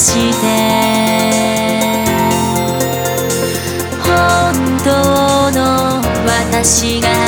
して。本当の私が